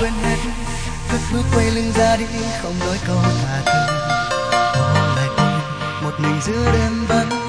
quên hết. Cất bước quay lưng ra đi, không nói câu tha thứ lại một mình giữa đêm vắng.